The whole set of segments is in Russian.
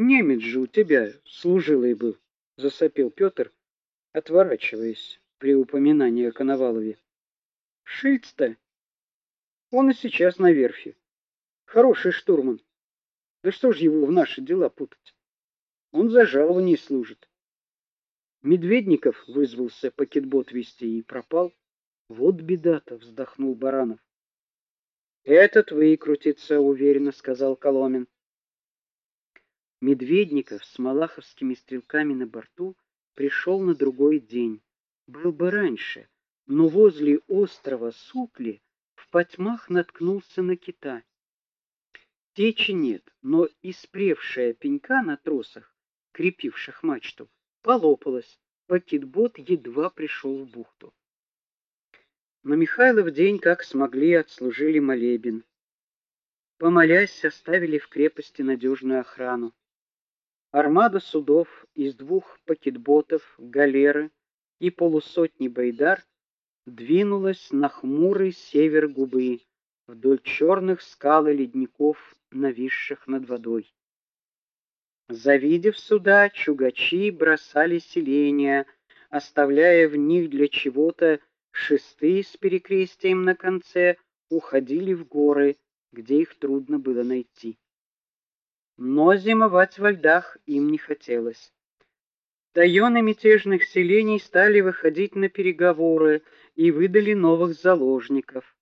Немец же у тебя служилый был, засопел Петр, отворачиваясь при упоминании о Коновалове. Шиц-то он и сейчас на верфи. Хороший штурман. Да что ж его в наши дела путать? Он за жалование служит. Медведников вызвался пакетбот вести и пропал. Вот беда-то, вздохнул Баранов. Этот выкрутится, уверенно сказал Коломин. Медведников с малаховскими стрелками на борту пришел на другой день. Был бы раньше, но возле острова Сукли в потьмах наткнулся на кита. Течи нет, но испревшая пенька на тросах, крепивших мачту, полопалась. Пакетбот едва пришел в бухту. На Михайлов день, как смогли, отслужили молебен. Помолясь, оставили в крепости надежную охрану. Армада судов из двух пакетботов, галеры и полусотни байдар двинулась на хмурый север губы, вдоль черных скал и ледников, нависших над водой. Завидев суда, чугачи бросали селения, оставляя в них для чего-то Шесты с перекрестием на конце уходили в горы, где их трудно было найти. Но зимовать во льдах им не хотелось. Тайоны мятежных селений стали выходить на переговоры и выдали новых заложников.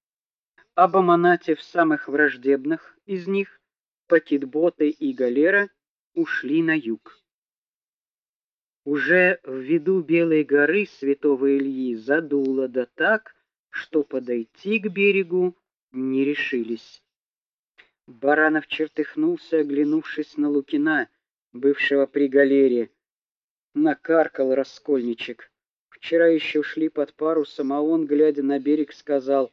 Об Аманате в самых враждебных из них, Пакетботы и Галера, ушли на юг. Уже в виду Белой горы Святого Ильи задуло да так, что подойти к берегу не решились. Баранов чертыхнулся, оглянувшись на Лукина, бывшего при галере. Накаркал раскольничек. Вчера еще шли под парусом, а он, глядя на берег, сказал: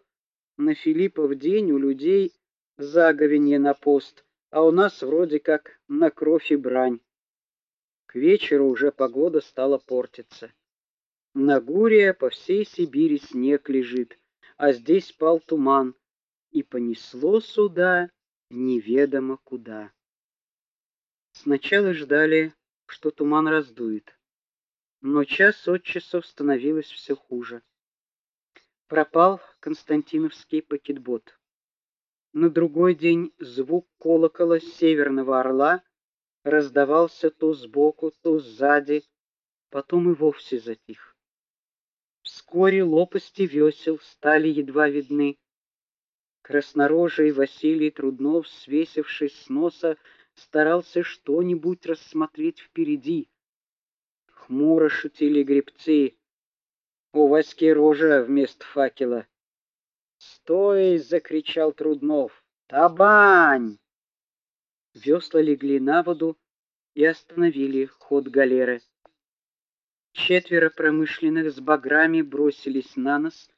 "На Филиппов день у людей заговенье на пост, а у нас вроде как на кровь и брань". К вечеру уже погода стала портиться. На Гурия по всей Сибири снег лежит, а здесь пал туман, и понесло сюда неведомо куда. Сначала ждали, что туман раздует, но час от часу становилось все хуже. Пропал Константиновский пакетбот. На другой день звук колокола Северного Орла раздавался то сбоку, то сзади, потом и вовсе затих. Вскоре лопасти весел стали едва видны. Краснорожий Василий Труднов, свесившись с носа, старался что-нибудь рассмотреть впереди. Хмуро шутили гребцы. У Васьки рожа вместо факела. "Стой!" закричал Труднов. "Табань!" Весла легли на воду и остановили ход галеры. Четверо промышленных с баграми бросились на нас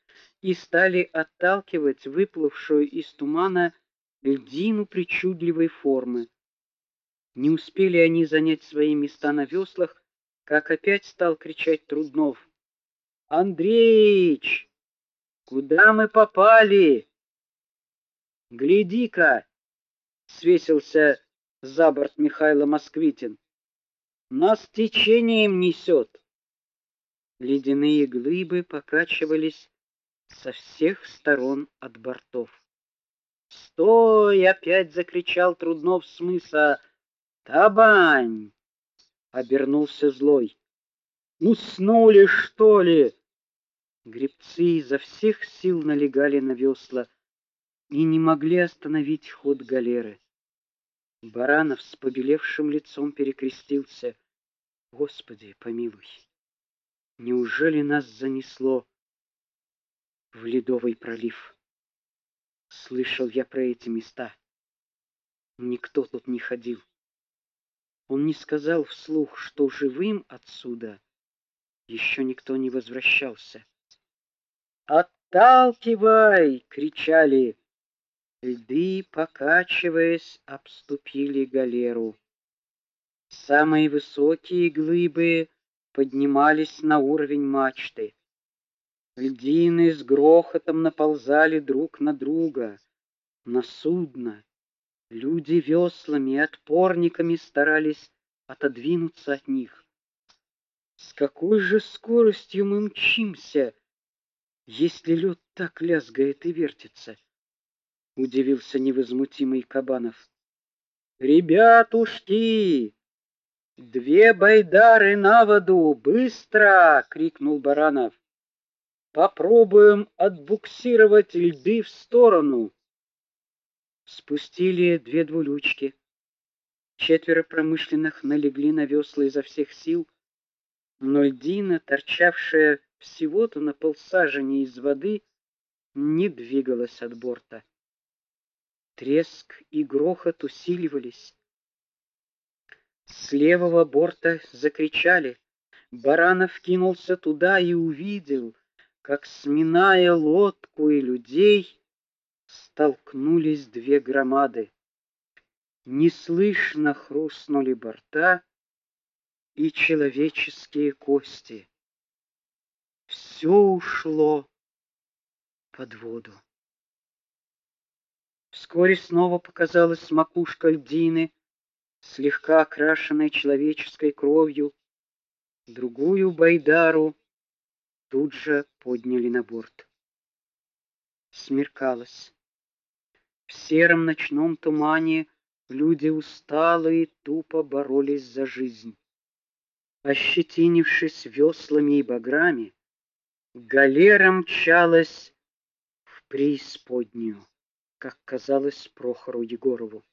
и стали отталкивать выплывшую из тумана льдину причудливой формы. Не успели они занять свои места на веслах, как опять стал кричать Труднов: "Андреич, куда мы попали? Гляди-ка!" Свесился за борт Михаила Москвитин. Нас течением несет. Ледяные глыбы покачивались со всех сторон от бортов. "Стой!" опять закричал Труднов с мыса. "Табань!" обернулся злой. "Уснули, что ли?" Гребцы изо всех сил налегали на весла и не могли остановить ход галеры. Баранов с побелевшим лицом перекрестился. Господи, помилуй. Неужели нас занесло в ледовый пролив? Слышал я про эти места. Никто тут не ходил. Он не сказал вслух, что живым отсюда еще никто не возвращался. "Отталкивай!" кричали. Льды, покачиваясь, обступили галеру. Самые высокие глыбы поднимались на уровень мачты. Льдины с грохотом наползали друг на друга, на судно. Люди веслами и отпорниками старались отодвинуться от них. С какой же скоростью мы мчимся, если лед так лязгает и вертится? удивился невозмутимый Кабанов. Ребятушки, две байдары на воду, быстро, крикнул Баранов. Попробуем отбуксировать льды в сторону. Спустили две двулючки. Четверо промышленных налегли на весла изо всех сил, но льдина, торчавшая всего-то на полсажени из воды, не двигалась от борта. Треск и грохот усиливались. С левого борта закричали. Баранов кинулся туда и увидел, как сминая лодку и людей, столкнулись две громады. Неслышно хрустнули борта и человеческие кости. Все ушло под воду. Вскоре снова показалась макушка льдины, слегка окрашенная человеческой кровью. Другую байдару тут же подняли на борт. Смеркалось. В сером ночном тумане люди усталые тупо боролись за жизнь. Ощетинившись веслами и баграми, галера мчалась в преисподнюю как казалось Прохору Егорову.